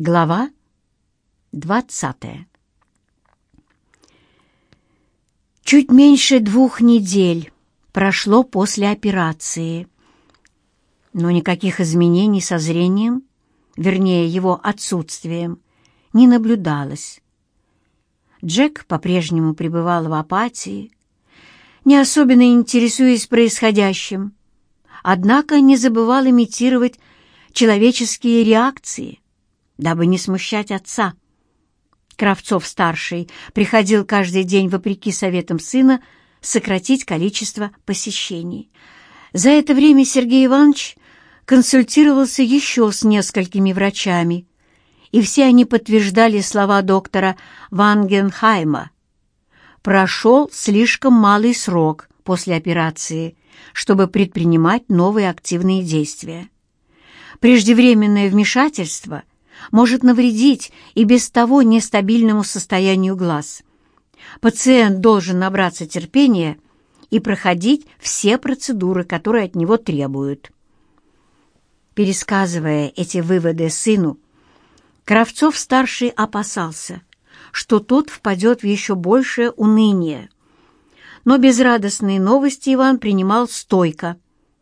Глава двадцатая Чуть меньше двух недель прошло после операции, но никаких изменений со зрением, вернее, его отсутствием, не наблюдалось. Джек по-прежнему пребывал в апатии, не особенно интересуясь происходящим, однако не забывал имитировать человеческие реакции — дабы не смущать отца. Кравцов-старший приходил каждый день, вопреки советам сына, сократить количество посещений. За это время Сергей Иванович консультировался еще с несколькими врачами, и все они подтверждали слова доктора Вангенхайма. Прошел слишком малый срок после операции, чтобы предпринимать новые активные действия. Преждевременное вмешательство может навредить и без того нестабильному состоянию глаз. Пациент должен набраться терпения и проходить все процедуры, которые от него требуют. Пересказывая эти выводы сыну, Кравцов-старший опасался, что тот впадет в еще большее уныние. Но безрадостные новости Иван принимал стойко,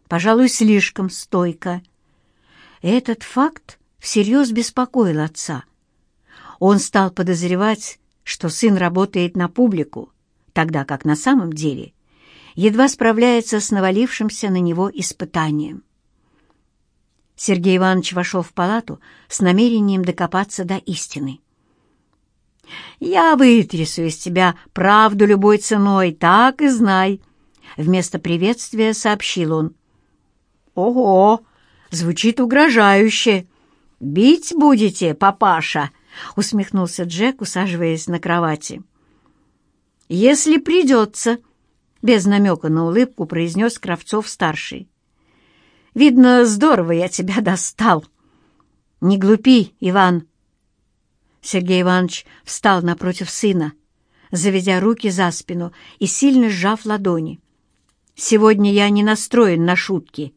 пожалуй, слишком стойко. Этот факт всерьез беспокоил отца. Он стал подозревать, что сын работает на публику, тогда как на самом деле едва справляется с навалившимся на него испытанием. Сергей Иванович вошел в палату с намерением докопаться до истины. «Я вытрясу из тебя правду любой ценой, так и знай!» Вместо приветствия сообщил он. «Ого! Звучит угрожающе!» «Бить будете, папаша?» — усмехнулся Джек, усаживаясь на кровати. «Если придется», — без намека на улыбку произнес Кравцов-старший. «Видно, здорово я тебя достал». «Не глупи, Иван». Сергей Иванович встал напротив сына, заведя руки за спину и сильно сжав ладони. «Сегодня я не настроен на шутки.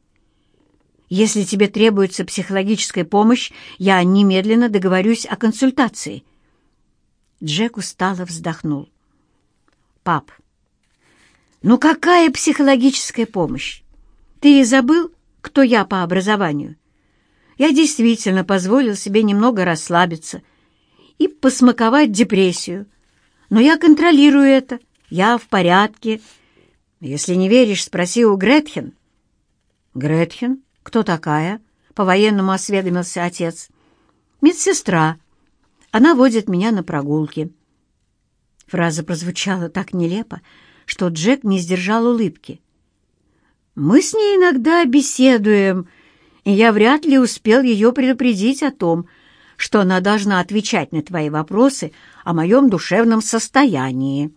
Если тебе требуется психологическая помощь, я немедленно договорюсь о консультации». Джек устало вздохнул. «Пап, ну какая психологическая помощь? Ты и забыл, кто я по образованию? Я действительно позволил себе немного расслабиться и посмаковать депрессию. Но я контролирую это, я в порядке. Если не веришь, спроси у Гретхен». «Гретхен?» «Кто такая?» — по-военному осведомился отец. «Медсестра. Она водит меня на прогулки». Фраза прозвучала так нелепо, что Джек не сдержал улыбки. «Мы с ней иногда беседуем, и я вряд ли успел ее предупредить о том, что она должна отвечать на твои вопросы о моем душевном состоянии».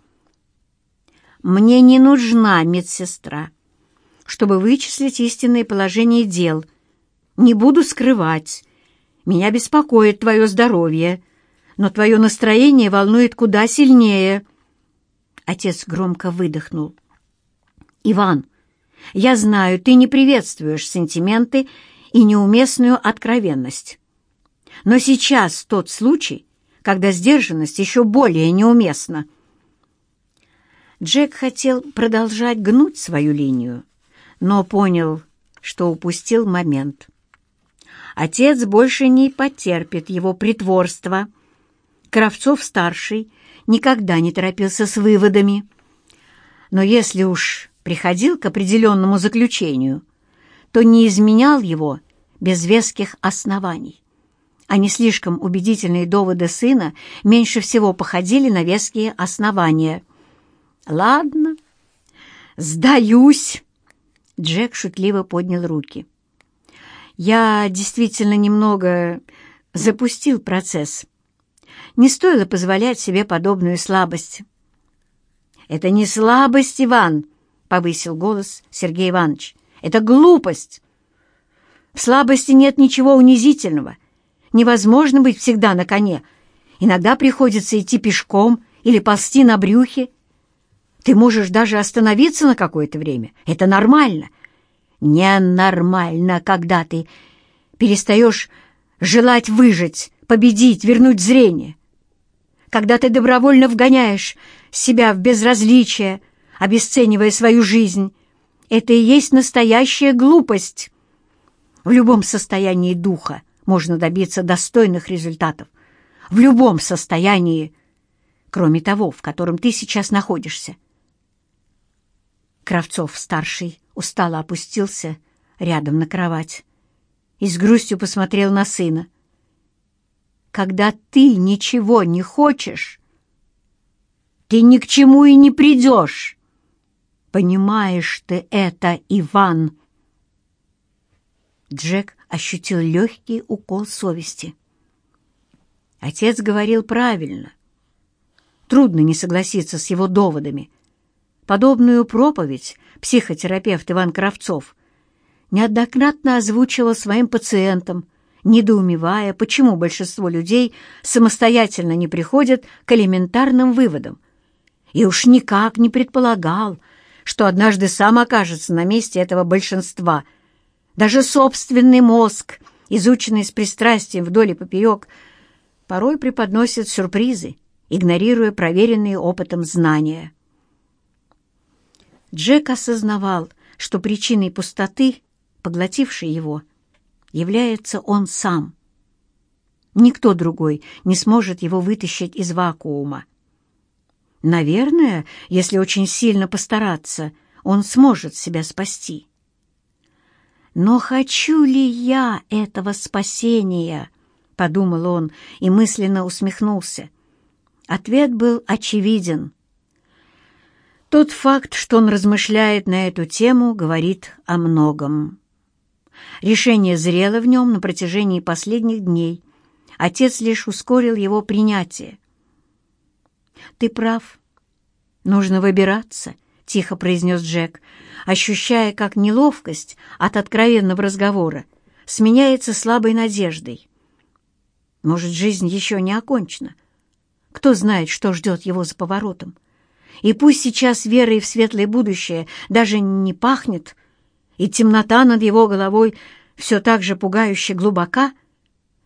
«Мне не нужна медсестра», чтобы вычислить истинное положение дел. Не буду скрывать. Меня беспокоит твое здоровье, но твое настроение волнует куда сильнее». Отец громко выдохнул. «Иван, я знаю, ты не приветствуешь сентименты и неуместную откровенность. Но сейчас тот случай, когда сдержанность еще более неуместна». Джек хотел продолжать гнуть свою линию, но понял, что упустил момент. Отец больше не потерпит его притворства. Кравцов-старший никогда не торопился с выводами. Но если уж приходил к определенному заключению, то не изменял его без веских оснований. А не слишком убедительные доводы сына меньше всего походили на веские основания. «Ладно, сдаюсь», Джек шутливо поднял руки. «Я действительно немного запустил процесс. Не стоило позволять себе подобную слабость». «Это не слабость, Иван», — повысил голос Сергей Иванович. «Это глупость. В слабости нет ничего унизительного. Невозможно быть всегда на коне. Иногда приходится идти пешком или ползти на брюхе. Ты можешь даже остановиться на какое-то время. Это нормально. Ненормально, когда ты перестаешь желать выжить, победить, вернуть зрение. Когда ты добровольно вгоняешь себя в безразличие, обесценивая свою жизнь, это и есть настоящая глупость. В любом состоянии духа можно добиться достойных результатов. В любом состоянии, кроме того, в котором ты сейчас находишься. Кравцов-старший устало опустился рядом на кровать и с грустью посмотрел на сына. «Когда ты ничего не хочешь, ты ни к чему и не придешь. Понимаешь ты это, Иван?» Джек ощутил легкий укол совести. Отец говорил правильно. Трудно не согласиться с его доводами. Подобную проповедь психотерапевт Иван Кравцов неоднократно озвучивал своим пациентам, недоумевая, почему большинство людей самостоятельно не приходят к элементарным выводам. И уж никак не предполагал, что однажды сам окажется на месте этого большинства – даже собственный мозг, изученный с пристрастием вдоль и поперек, порой преподносит сюрпризы, игнорируя проверенные опытом знания. Джек осознавал, что причиной пустоты, поглотившей его, является он сам. Никто другой не сможет его вытащить из вакуума. Наверное, если очень сильно постараться, он сможет себя спасти. «Но хочу ли я этого спасения?» — подумал он и мысленно усмехнулся. Ответ был очевиден. Тот факт, что он размышляет на эту тему, говорит о многом. Решение зрело в нем на протяжении последних дней. Отец лишь ускорил его принятие. «Ты прав. Нужно выбираться», — тихо произнес Джек, ощущая, как неловкость от откровенного разговора сменяется слабой надеждой. Может, жизнь еще не окончена? Кто знает, что ждет его за поворотом? И пусть сейчас верой в светлое будущее даже не пахнет, и темнота над его головой все так же пугающе глубока,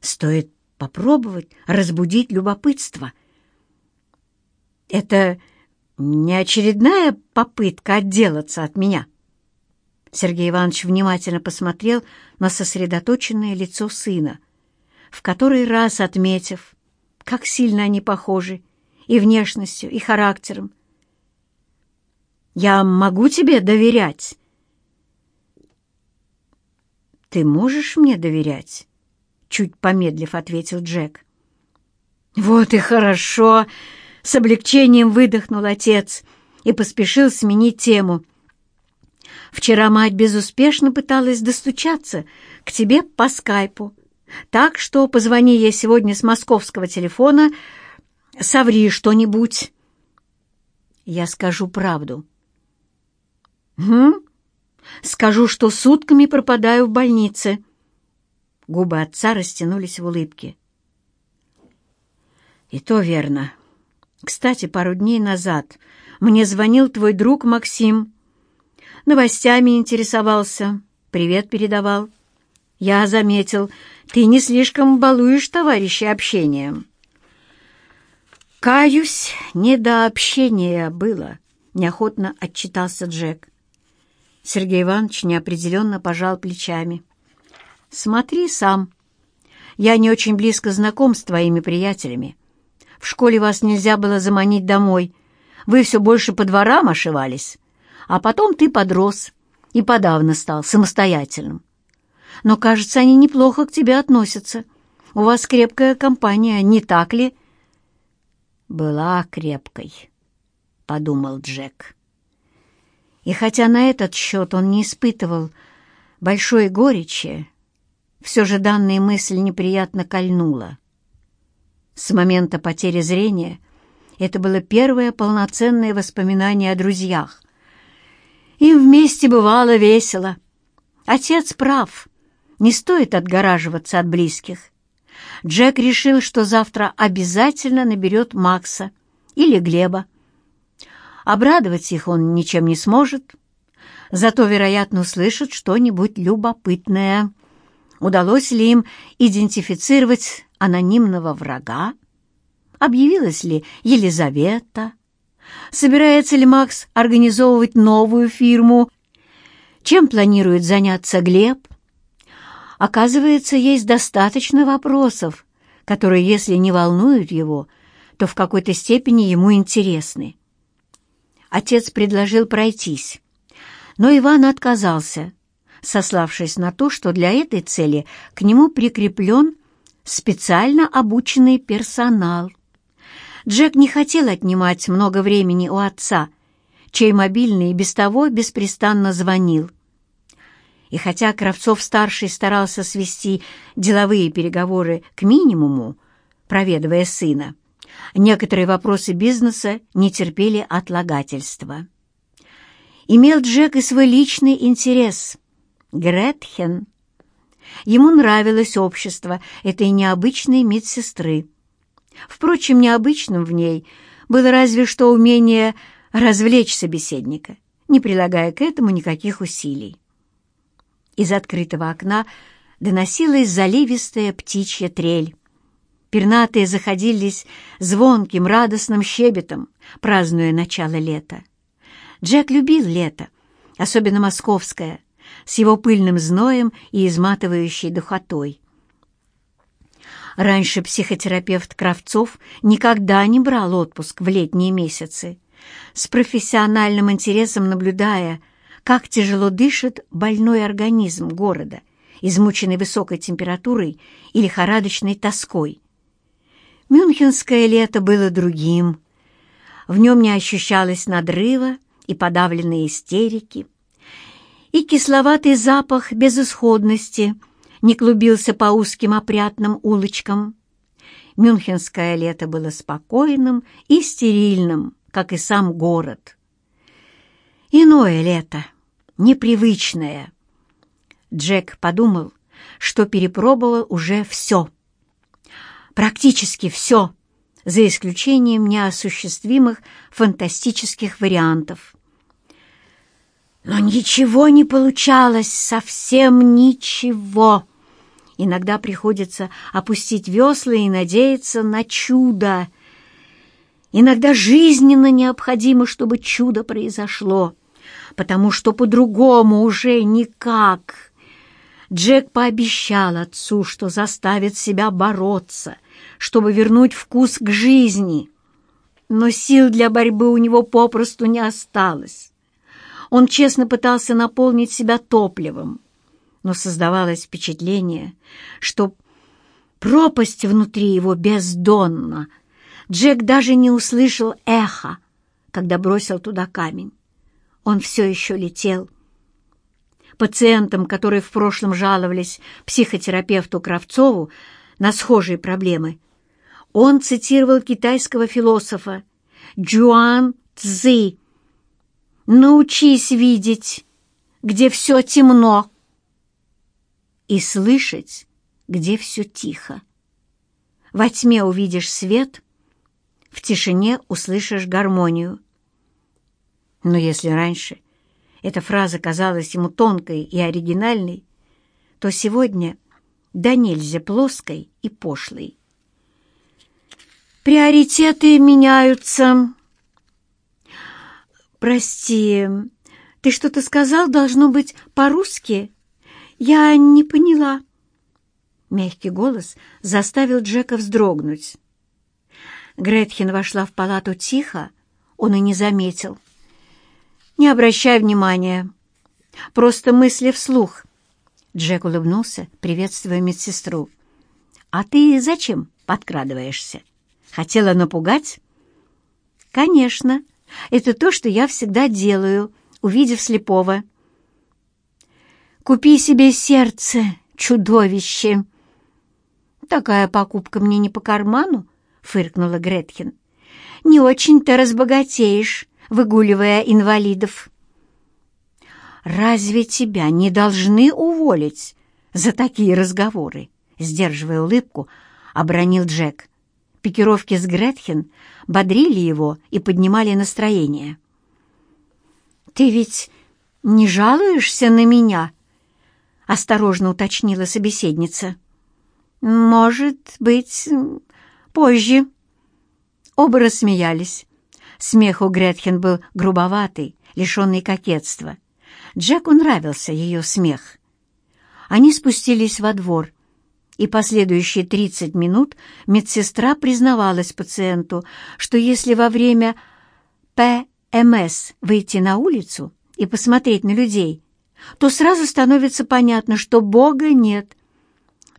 стоит попробовать разбудить любопытство. Это не очередная попытка отделаться от меня. Сергей Иванович внимательно посмотрел на сосредоточенное лицо сына, в который раз отметив, как сильно они похожи и внешностью, и характером. «Я могу тебе доверять?» «Ты можешь мне доверять?» Чуть помедлив ответил Джек. «Вот и хорошо!» С облегчением выдохнул отец и поспешил сменить тему. «Вчера мать безуспешно пыталась достучаться к тебе по скайпу, так что позвони ей сегодня с московского телефона, соври что-нибудь». «Я скажу правду». «Хм? Скажу, что сутками пропадаю в больнице». Губы отца растянулись в улыбке. «И то верно. Кстати, пару дней назад мне звонил твой друг Максим. Новостями интересовался, привет передавал. Я заметил, ты не слишком балуешь товарища общением. «Каюсь, не до общения было», — неохотно отчитался Джек. Сергей Иванович неопределенно пожал плечами. «Смотри сам. Я не очень близко знаком с твоими приятелями. В школе вас нельзя было заманить домой. Вы все больше по дворам ошивались. А потом ты подрос и подавно стал самостоятельным. Но, кажется, они неплохо к тебе относятся. У вас крепкая компания, не так ли?» «Была крепкой», — подумал Джек. И хотя на этот счет он не испытывал большой горечи, все же данная мысль неприятно кольнула. С момента потери зрения это было первое полноценное воспоминание о друзьях. Им вместе бывало весело. Отец прав, не стоит отгораживаться от близких. Джек решил, что завтра обязательно наберет Макса или Глеба. Обрадовать их он ничем не сможет, зато, вероятно, услышит что-нибудь любопытное. Удалось ли им идентифицировать анонимного врага? Объявилась ли Елизавета? Собирается ли Макс организовывать новую фирму? Чем планирует заняться Глеб? Оказывается, есть достаточно вопросов, которые, если не волнуют его, то в какой-то степени ему интересны. Отец предложил пройтись, но Иван отказался, сославшись на то, что для этой цели к нему прикреплен специально обученный персонал. Джек не хотел отнимать много времени у отца, чей мобильный без того беспрестанно звонил. И хотя Кравцов-старший старался свести деловые переговоры к минимуму, проведывая сына, некоторые вопросы бизнеса не терпели отлагательства. Имел Джек и свой личный интерес — Гретхен. Ему нравилось общество этой необычной медсестры. Впрочем, необычным в ней было разве что умение развлечь собеседника, не прилагая к этому никаких усилий. Из открытого окна доносилась заливистая птичья трель. Пернатые заходились звонким, радостным щебетом, празднуя начало лета. Джек любил лето, особенно московское, с его пыльным зноем и изматывающей духотой. Раньше психотерапевт Кравцов никогда не брал отпуск в летние месяцы, с профессиональным интересом наблюдая, как тяжело дышит больной организм города, измученный высокой температурой и лихорадочной тоской. Мюнхенское лето было другим. В нем не ощущалось надрыва и подавленной истерики, и кисловатый запах безысходности не клубился по узким опрятным улочкам. Мюнхенское лето было спокойным и стерильным, как и сам город. Иное лето — непривычное. Джек подумал, что перепробовал уже все. Практически все, за исключением неосуществимых фантастических вариантов. Но ничего не получалось, совсем ничего. Иногда приходится опустить весла и надеяться на чудо. Иногда жизненно необходимо, чтобы чудо произошло потому что по-другому уже никак. Джек пообещал отцу, что заставит себя бороться, чтобы вернуть вкус к жизни. Но сил для борьбы у него попросту не осталось. Он честно пытался наполнить себя топливом, но создавалось впечатление, что пропасть внутри его бездонна. Джек даже не услышал эха, когда бросил туда камень. Он все еще летел. Пациентам, которые в прошлом жаловались психотерапевту Кравцову на схожие проблемы, он цитировал китайского философа Джуан Цзы «Научись видеть, где все темно, и слышать, где все тихо. Во тьме увидишь свет, в тишине услышишь гармонию. Но если раньше эта фраза казалась ему тонкой и оригинальной, то сегодня да нельзя плоской и пошлой. «Приоритеты меняются». «Прости, ты что-то сказал, должно быть, по-русски? Я не поняла». Мягкий голос заставил Джека вздрогнуть. Гретхен вошла в палату тихо, он и не заметил. «Не обращай внимания. Просто мысли вслух». Джек улыбнулся, приветствуя медсестру. «А ты зачем подкрадываешься? Хотела напугать?» «Конечно. Это то, что я всегда делаю, увидев слепого». «Купи себе сердце, чудовище!» «Такая покупка мне не по карману», — фыркнула Гретхен. «Не очень-то разбогатеешь, выгуливая инвалидов. «Разве тебя не должны уволить за такие разговоры?» Сдерживая улыбку, обронил Джек. Пикировки с Гретхен бодрили его и поднимали настроение. «Ты ведь не жалуешься на меня?» — осторожно уточнила собеседница. «Может быть, позже». Оба рассмеялись. Смех у Гретхен был грубоватый, лишенный кокетства. Джеку нравился ее смех. Они спустились во двор, и последующие 30 минут медсестра признавалась пациенту, что если во время ПМС выйти на улицу и посмотреть на людей, то сразу становится понятно, что Бога нет.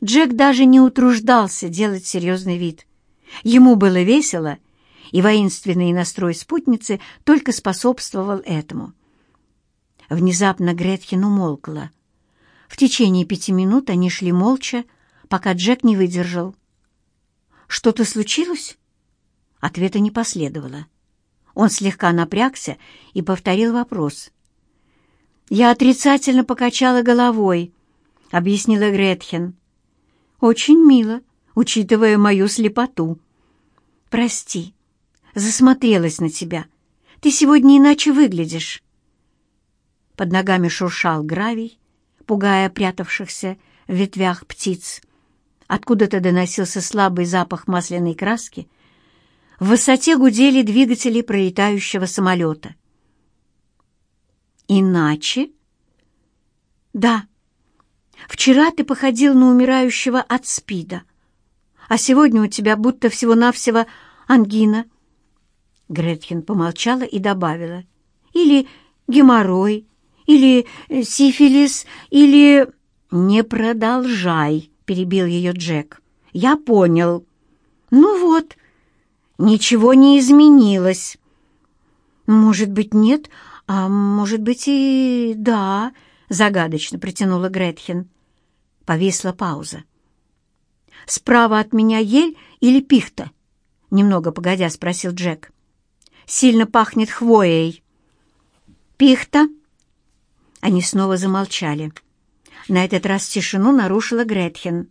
Джек даже не утруждался делать серьезный вид. Ему было весело, и воинственный настрой спутницы только способствовал этому. Внезапно Гретхен умолкла. В течение пяти минут они шли молча, пока Джек не выдержал. «Что-то случилось?» Ответа не последовало. Он слегка напрягся и повторил вопрос. «Я отрицательно покачала головой», — объяснила Гретхен. «Очень мило, учитывая мою слепоту. Прости, засмотрелась на тебя. Ты сегодня иначе выглядишь». Под ногами шуршал гравий, пугая прятавшихся в ветвях птиц. Откуда-то доносился слабый запах масляной краски. В высоте гудели двигатели пролетающего самолета. «Иначе?» «Да. Вчера ты походил на умирающего от СПИДа, а сегодня у тебя будто всего-навсего ангина». Гретхен помолчала и добавила. «Или геморрой, или сифилис, или...» «Не продолжай», — перебил ее Джек. «Я понял». «Ну вот, ничего не изменилось». «Может быть, нет, а может быть и да», — загадочно протянула Гретхен. Повисла пауза. «Справа от меня ель или пихта?» — немного погодя спросил Джек. «Сильно пахнет хвоей». «Пихта?» Они снова замолчали. На этот раз тишину нарушила Гретхен.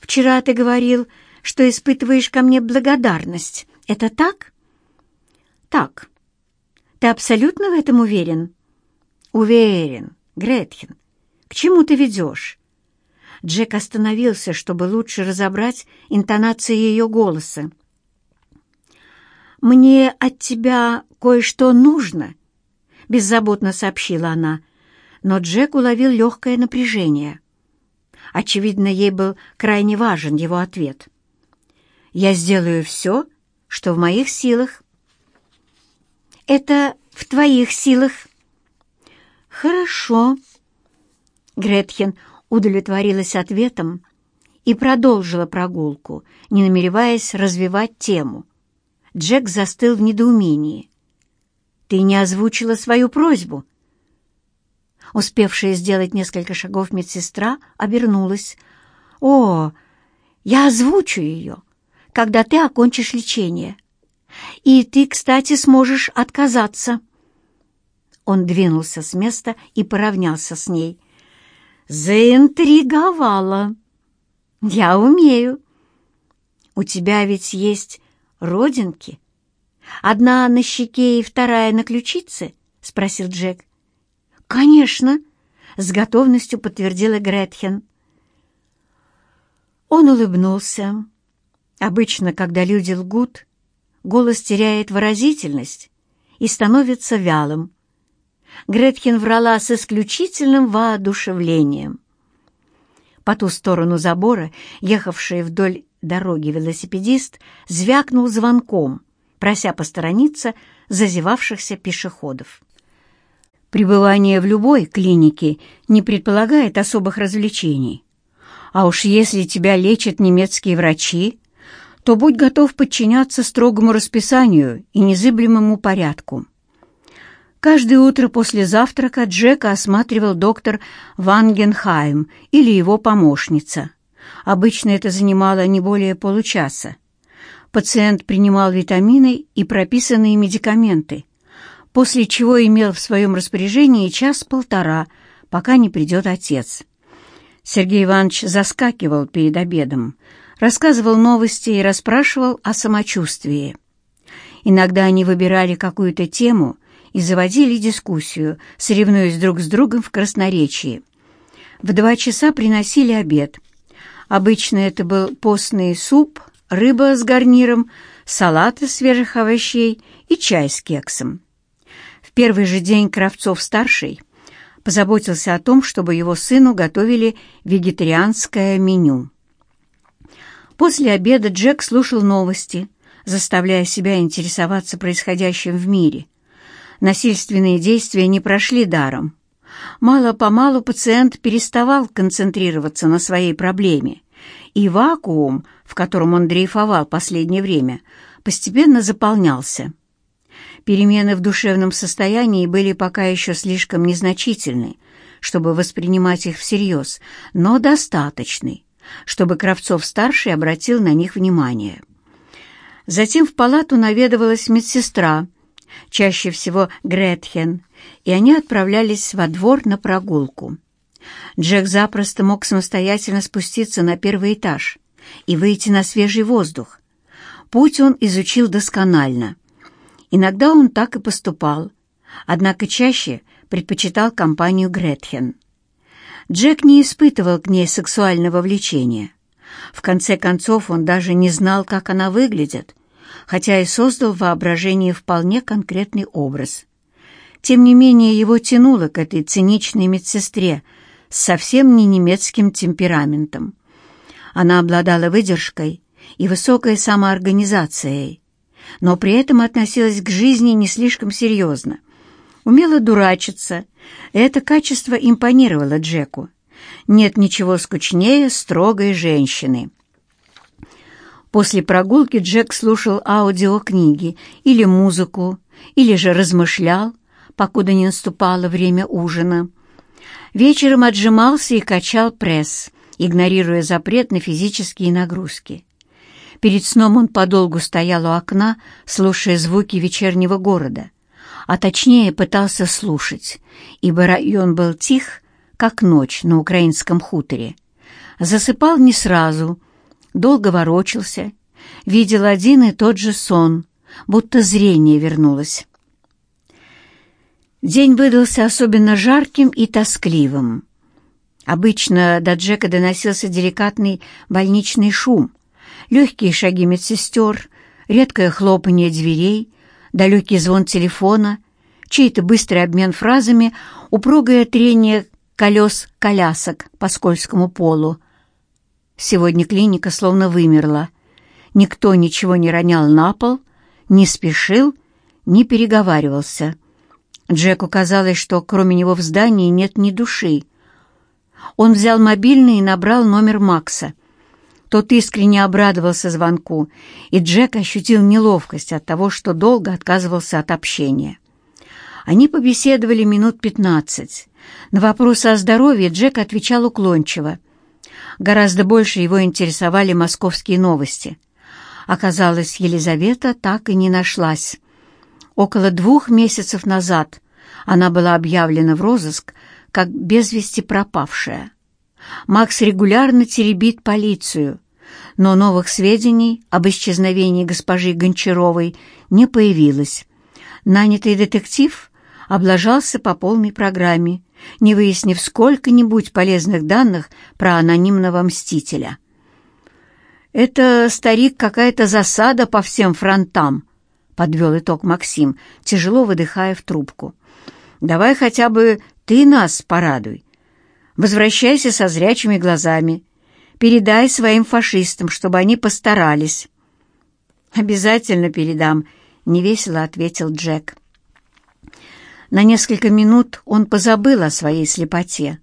«Вчера ты говорил, что испытываешь ко мне благодарность. Это так?» «Так. Ты абсолютно в этом уверен?» «Уверен, Гретхен. К чему ты ведешь?» Джек остановился, чтобы лучше разобрать интонации ее голоса. «Мне от тебя кое-что нужно», — беззаботно сообщила она, — но Джек уловил легкое напряжение. Очевидно, ей был крайне важен его ответ. «Я сделаю все, что в моих силах». «Это в твоих силах». «Хорошо». Гретхен удовлетворилась ответом и продолжила прогулку, не намереваясь развивать тему. Джек застыл в недоумении. «Ты не озвучила свою просьбу», Успевшая сделать несколько шагов медсестра обернулась. «О, я озвучу ее, когда ты окончишь лечение. И ты, кстати, сможешь отказаться». Он двинулся с места и поравнялся с ней. «Заинтриговала. Я умею. У тебя ведь есть родинки? Одна на щеке и вторая на ключице?» — спросил Джек. «Конечно!» — с готовностью подтвердила Гретхен. Он улыбнулся. Обычно, когда люди лгут, голос теряет выразительность и становится вялым. Гретхен врала с исключительным воодушевлением. По ту сторону забора, ехавший вдоль дороги велосипедист, звякнул звонком, прося посторониться зазевавшихся пешеходов. Пребывание в любой клинике не предполагает особых развлечений. А уж если тебя лечат немецкие врачи, то будь готов подчиняться строгому расписанию и незыблемому порядку. Каждое утро после завтрака Джека осматривал доктор Вангенхайм или его помощница. Обычно это занимало не более получаса. Пациент принимал витамины и прописанные медикаменты – после чего имел в своем распоряжении час-полтора, пока не придет отец. Сергей Иванович заскакивал перед обедом, рассказывал новости и расспрашивал о самочувствии. Иногда они выбирали какую-то тему и заводили дискуссию, соревнуясь друг с другом в красноречии. В два часа приносили обед, Обычно это был постный суп, рыба с гарниром, салат из свежих овощей и чай с кексом. В первый же день Кравцов-старший позаботился о том, чтобы его сыну готовили вегетарианское меню. После обеда Джек слушал новости, заставляя себя интересоваться происходящим в мире. Насильственные действия не прошли даром. Мало-помалу пациент переставал концентрироваться на своей проблеме, и вакуум, в котором он дрейфовал последнее время, постепенно заполнялся. Перемены в душевном состоянии были пока еще слишком незначительны, чтобы воспринимать их всерьез, но достаточны, чтобы Кравцов-старший обратил на них внимание. Затем в палату наведывалась медсестра, чаще всего Гретхен, и они отправлялись во двор на прогулку. Джек запросто мог самостоятельно спуститься на первый этаж и выйти на свежий воздух. Путь он изучил досконально. Иногда он так и поступал, однако чаще предпочитал компанию Гретхен. Джек не испытывал к ней сексуального влечения. В конце концов, он даже не знал, как она выглядит, хотя и создал в воображении вполне конкретный образ. Тем не менее, его тянуло к этой циничной медсестре совсем не немецким темпераментом. Она обладала выдержкой и высокой самоорганизацией, но при этом относилась к жизни не слишком серьезно. Умела дурачиться, это качество импонировало Джеку. Нет ничего скучнее строгой женщины. После прогулки Джек слушал аудиокниги или музыку, или же размышлял, покуда не наступало время ужина. Вечером отжимался и качал пресс, игнорируя запрет на физические нагрузки. Перед сном он подолгу стоял у окна, слушая звуки вечернего города, а точнее пытался слушать, ибо район был тих, как ночь на украинском хуторе. Засыпал не сразу, долго ворочался, видел один и тот же сон, будто зрение вернулось. День выдался особенно жарким и тоскливым. Обычно до Джека доносился деликатный больничный шум, легкие шаги медсестер, редкое хлопанье дверей, далекий звон телефона, чей-то быстрый обмен фразами, упругое трение колес колясок по скользкому полу. Сегодня клиника словно вымерла. Никто ничего не ронял на пол, не спешил, не переговаривался. Джеку казалось, что кроме него в здании нет ни души. Он взял мобильный и набрал номер Макса. Тот искренне обрадовался звонку, и Джек ощутил неловкость от того, что долго отказывался от общения. Они побеседовали минут пятнадцать. На вопросы о здоровье Джек отвечал уклончиво. Гораздо больше его интересовали московские новости. Оказалось, Елизавета так и не нашлась. Около двух месяцев назад она была объявлена в розыск как без вести пропавшая. Макс регулярно теребит полицию, но новых сведений об исчезновении госпожи Гончаровой не появилось. Нанятый детектив облажался по полной программе, не выяснив сколько-нибудь полезных данных про анонимного мстителя. «Это, старик, какая-то засада по всем фронтам», — подвел итог Максим, тяжело выдыхая в трубку. «Давай хотя бы ты нас порадуй. Возвращайся со зрячими глазами. Передай своим фашистам, чтобы они постарались». «Обязательно передам», — невесело ответил Джек. На несколько минут он позабыл о своей слепоте,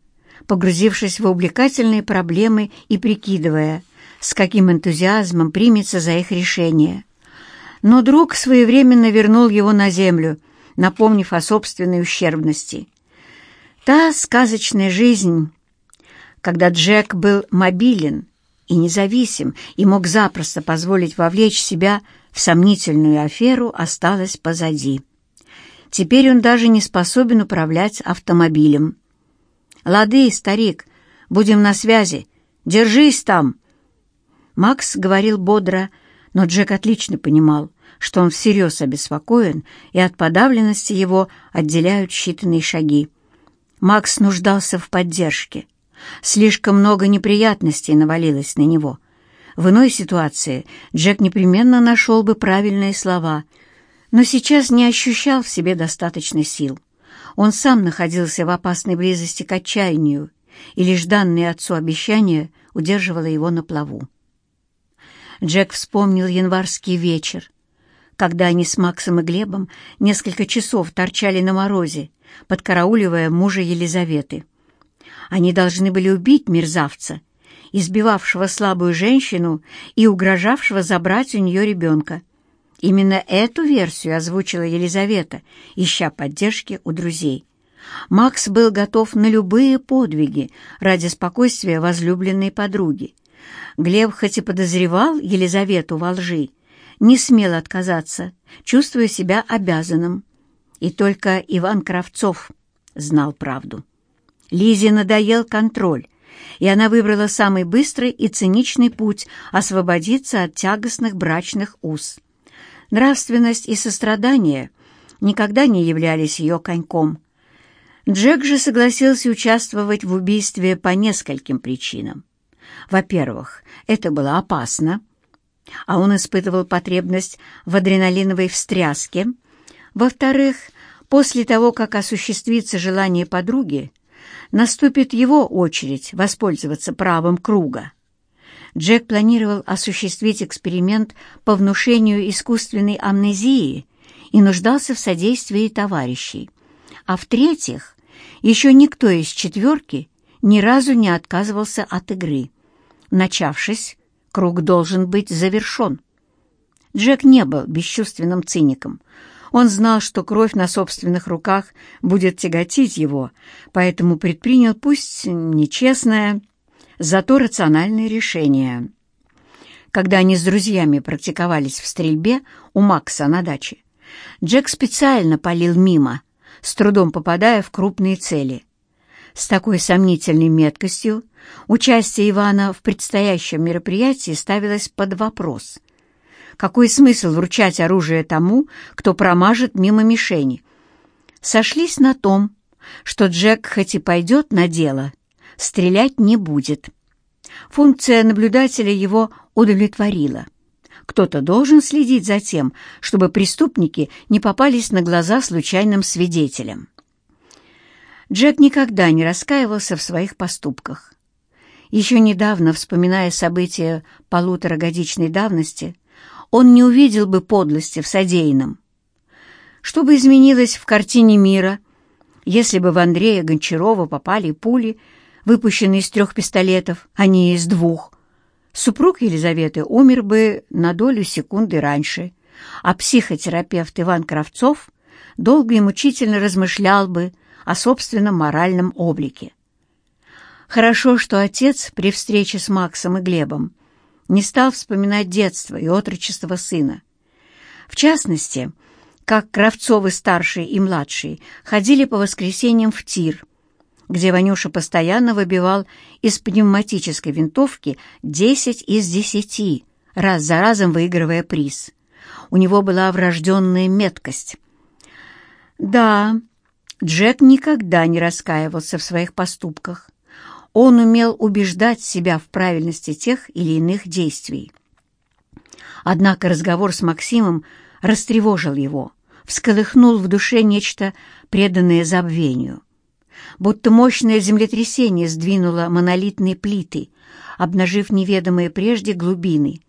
погрузившись в увлекательные проблемы и прикидывая, с каким энтузиазмом примется за их решение. Но друг своевременно вернул его на землю, напомнив о собственной ущербности. Та сказочная жизнь, когда Джек был мобилен и независим и мог запросто позволить вовлечь себя в сомнительную аферу, осталась позади. Теперь он даже не способен управлять автомобилем. «Лады, старик, будем на связи. Держись там!» Макс говорил бодро, но Джек отлично понимал, что он всерьез обеспокоен, и от подавленности его отделяют считанные шаги. Макс нуждался в поддержке. Слишком много неприятностей навалилось на него. В иной ситуации Джек непременно нашел бы правильные слова, но сейчас не ощущал в себе достаточно сил. Он сам находился в опасной близости к отчаянию, и лишь данное отцу обещание удерживало его на плаву. Джек вспомнил январский вечер, когда они с Максом и Глебом несколько часов торчали на морозе, подкарауливая мужа Елизаветы. Они должны были убить мерзавца, избивавшего слабую женщину и угрожавшего забрать у нее ребенка. Именно эту версию озвучила Елизавета, ища поддержки у друзей. Макс был готов на любые подвиги ради спокойствия возлюбленной подруги. Глеб хоть и подозревал Елизавету во лжи, не смел отказаться, чувствуя себя обязанным. И только Иван Кравцов знал правду. Лизе надоел контроль, и она выбрала самый быстрый и циничный путь освободиться от тягостных брачных уз. Нравственность и сострадание никогда не являлись ее коньком. Джек же согласился участвовать в убийстве по нескольким причинам. Во-первых, это было опасно, а он испытывал потребность в адреналиновой встряске. Во-вторых, после того, как осуществится желание подруги, наступит его очередь воспользоваться правом круга. Джек планировал осуществить эксперимент по внушению искусственной амнезии и нуждался в содействии товарищей. А в-третьих, еще никто из четверки ни разу не отказывался от игры. Начавшись, круг должен быть завершен. Джек не был бесчувственным циником. Он знал, что кровь на собственных руках будет тяготить его, поэтому предпринял пусть нечестное, зато рациональное решение. Когда они с друзьями практиковались в стрельбе у Макса на даче, Джек специально палил мимо, с трудом попадая в крупные цели. С такой сомнительной меткостью участие Ивана в предстоящем мероприятии ставилось под вопрос. Какой смысл вручать оружие тому, кто промажет мимо мишени? Сошлись на том, что Джек хоть и пойдет на дело, стрелять не будет. Функция наблюдателя его удовлетворила. Кто-то должен следить за тем, чтобы преступники не попались на глаза случайным свидетелям. Джек никогда не раскаивался в своих поступках. Еще недавно, вспоминая события полуторагодичной давности, он не увидел бы подлости в содеянном. Что бы изменилось в картине мира, если бы в Андрея Гончарова попали пули, выпущенные из трех пистолетов, а не из двух? Супруг Елизаветы умер бы на долю секунды раньше, а психотерапевт Иван Кравцов долго и мучительно размышлял бы о собственном моральном облике. Хорошо, что отец при встрече с Максом и Глебом не стал вспоминать детство и отрочество сына. В частности, как Кравцовы-старший и младший ходили по воскресеньям в тир, где Ванюша постоянно выбивал из пневматической винтовки 10 из 10, раз за разом выигрывая приз. У него была врожденная меткость. Да, Джек никогда не раскаивался в своих поступках. Он умел убеждать себя в правильности тех или иных действий. Однако разговор с Максимом растревожил его, всколыхнул в душе нечто, преданное забвению. Будто мощное землетрясение сдвинуло монолитные плиты, обнажив неведомые прежде глубины.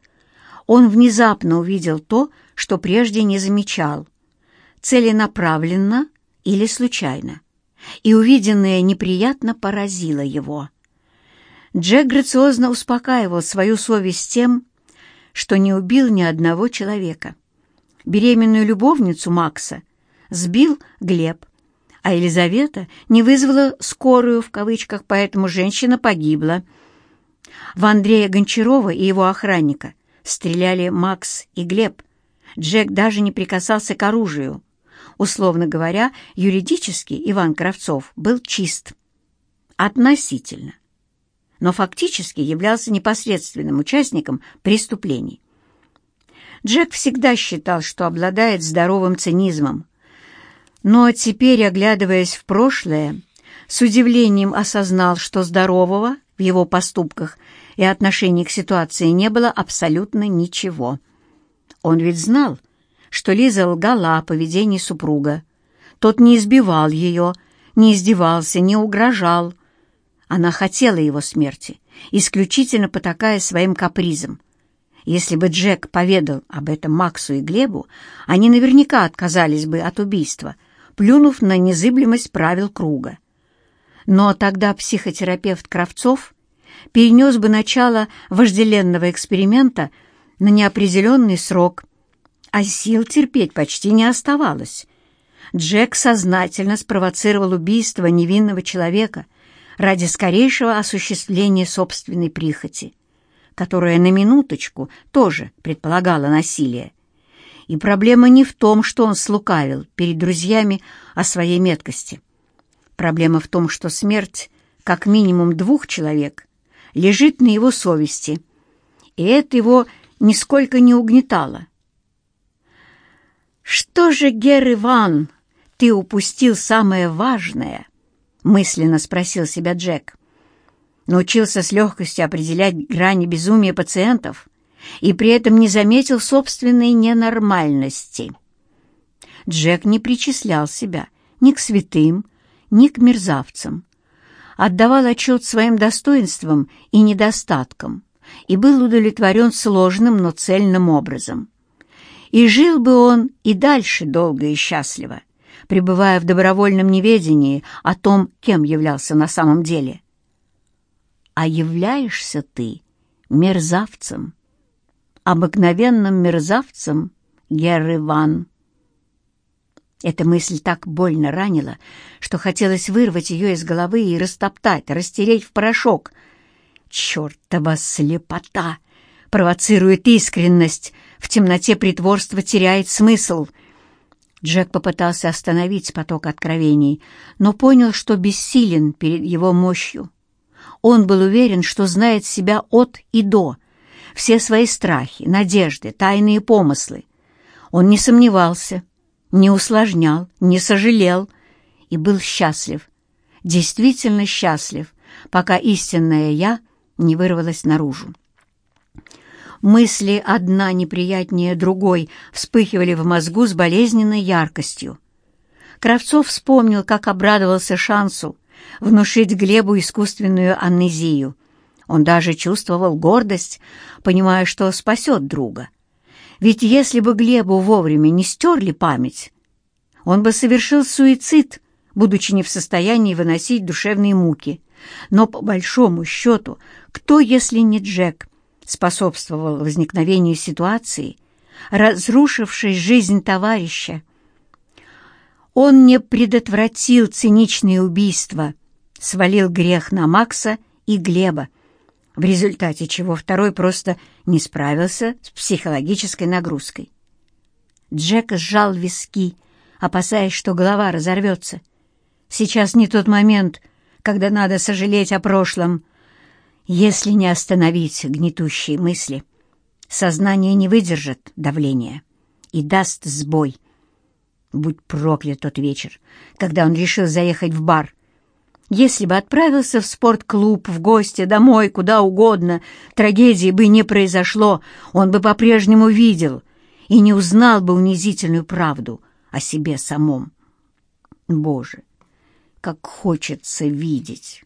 Он внезапно увидел то, что прежде не замечал. Целенаправленно или случайно, и увиденное неприятно поразило его. Джек грациозно успокаивал свою совесть тем, что не убил ни одного человека. Беременную любовницу Макса сбил Глеб, а Елизавета не вызвала «скорую» в кавычках, поэтому женщина погибла. В Андрея Гончарова и его охранника стреляли Макс и Глеб. Джек даже не прикасался к оружию. Условно говоря, юридически Иван Кравцов был чист. Относительно. Но фактически являлся непосредственным участником преступлений. Джек всегда считал, что обладает здоровым цинизмом. Но теперь, оглядываясь в прошлое, с удивлением осознал, что здорового в его поступках и отношении к ситуации не было абсолютно ничего. Он ведь знал, что Лиза лгала о поведении супруга. Тот не избивал ее, не издевался, не угрожал. Она хотела его смерти, исключительно потакая своим капризом. Если бы Джек поведал об этом Максу и Глебу, они наверняка отказались бы от убийства, плюнув на незыблемость правил круга. Но тогда психотерапевт Кравцов перенес бы начало вожделенного эксперимента на неопределенный срок, а сил терпеть почти не оставалось. Джек сознательно спровоцировал убийство невинного человека ради скорейшего осуществления собственной прихоти, которая на минуточку тоже предполагала насилие. И проблема не в том, что он слукавил перед друзьями о своей меткости. Проблема в том, что смерть, как минимум двух человек, лежит на его совести, и это его нисколько не угнетало. «Что же, Гер Иван, ты упустил самое важное?» — мысленно спросил себя Джек. Научился с легкостью определять грани безумия пациентов и при этом не заметил собственной ненормальности. Джек не причислял себя ни к святым, ни к мерзавцам отдавал отчет своим достоинствам и недостаткам и был удовлетворен сложным, но цельным образом. И жил бы он и дальше долго и счастливо, пребывая в добровольном неведении о том, кем являлся на самом деле. А являешься ты мерзавцем, обыкновенным мерзавцем, Гер Иван. Эта мысль так больно ранила, что хотелось вырвать ее из головы и растоптать, растереть в порошок. Чертова слепота! Провоцирует искренность, в темноте притворство теряет смысл. Джек попытался остановить поток откровений, но понял, что бессилен перед его мощью. Он был уверен, что знает себя от и до, все свои страхи, надежды, тайные помыслы. Он не сомневался — не усложнял, не сожалел и был счастлив, действительно счастлив, пока истинное «я» не вырвалось наружу. Мысли одна неприятнее другой вспыхивали в мозгу с болезненной яркостью. Кравцов вспомнил, как обрадовался шансу внушить Глебу искусственную амнезию. Он даже чувствовал гордость, понимая, что спасет друга — ведь если бы Глебу вовремя не стерли память, он бы совершил суицид, будучи не в состоянии выносить душевные муки. Но, по большому счету, кто, если не Джек, способствовал возникновению ситуации, разрушившей жизнь товарища? Он не предотвратил циничные убийства, свалил грех на Макса и Глеба, в результате чего второй просто не справился с психологической нагрузкой. Джек сжал виски, опасаясь, что голова разорвется. Сейчас не тот момент, когда надо сожалеть о прошлом. Если не остановить гнетущие мысли, сознание не выдержит давления и даст сбой. Будь проклят тот вечер, когда он решил заехать в бар — если бы отправился в спортклуб, в гости, домой, куда угодно, трагедии бы не произошло, он бы по-прежнему видел и не узнал бы унизительную правду о себе самом. Боже, как хочется видеть!